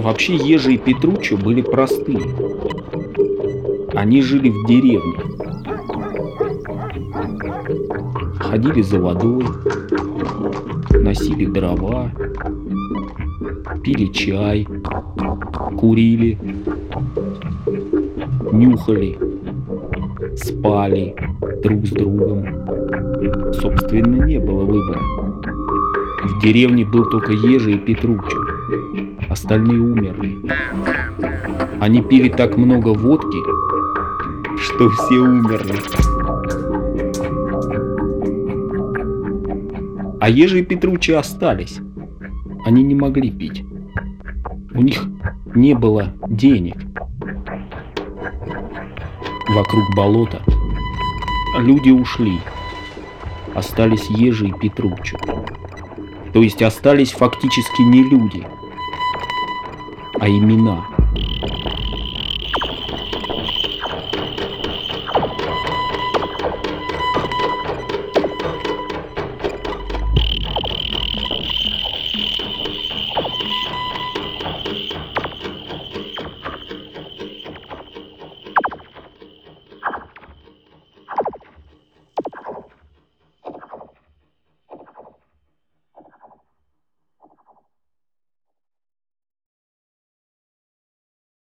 Вообще Ежи и Петруччо были простые. Они жили в деревне. Ходили за водой, носили дрова, пили чай, курили, нюхали, спали друг с другом. Собственно, не было выбора. В деревне был только Ежи и Петруччо. Остальные умерли. Они пили так много водки, что все умерли. А Ежи и Петруччо остались. Они не могли пить. У них не было денег. Вокруг болота люди ушли. Остались Ежи и Петруччо. То есть остались фактически не люди, а имена.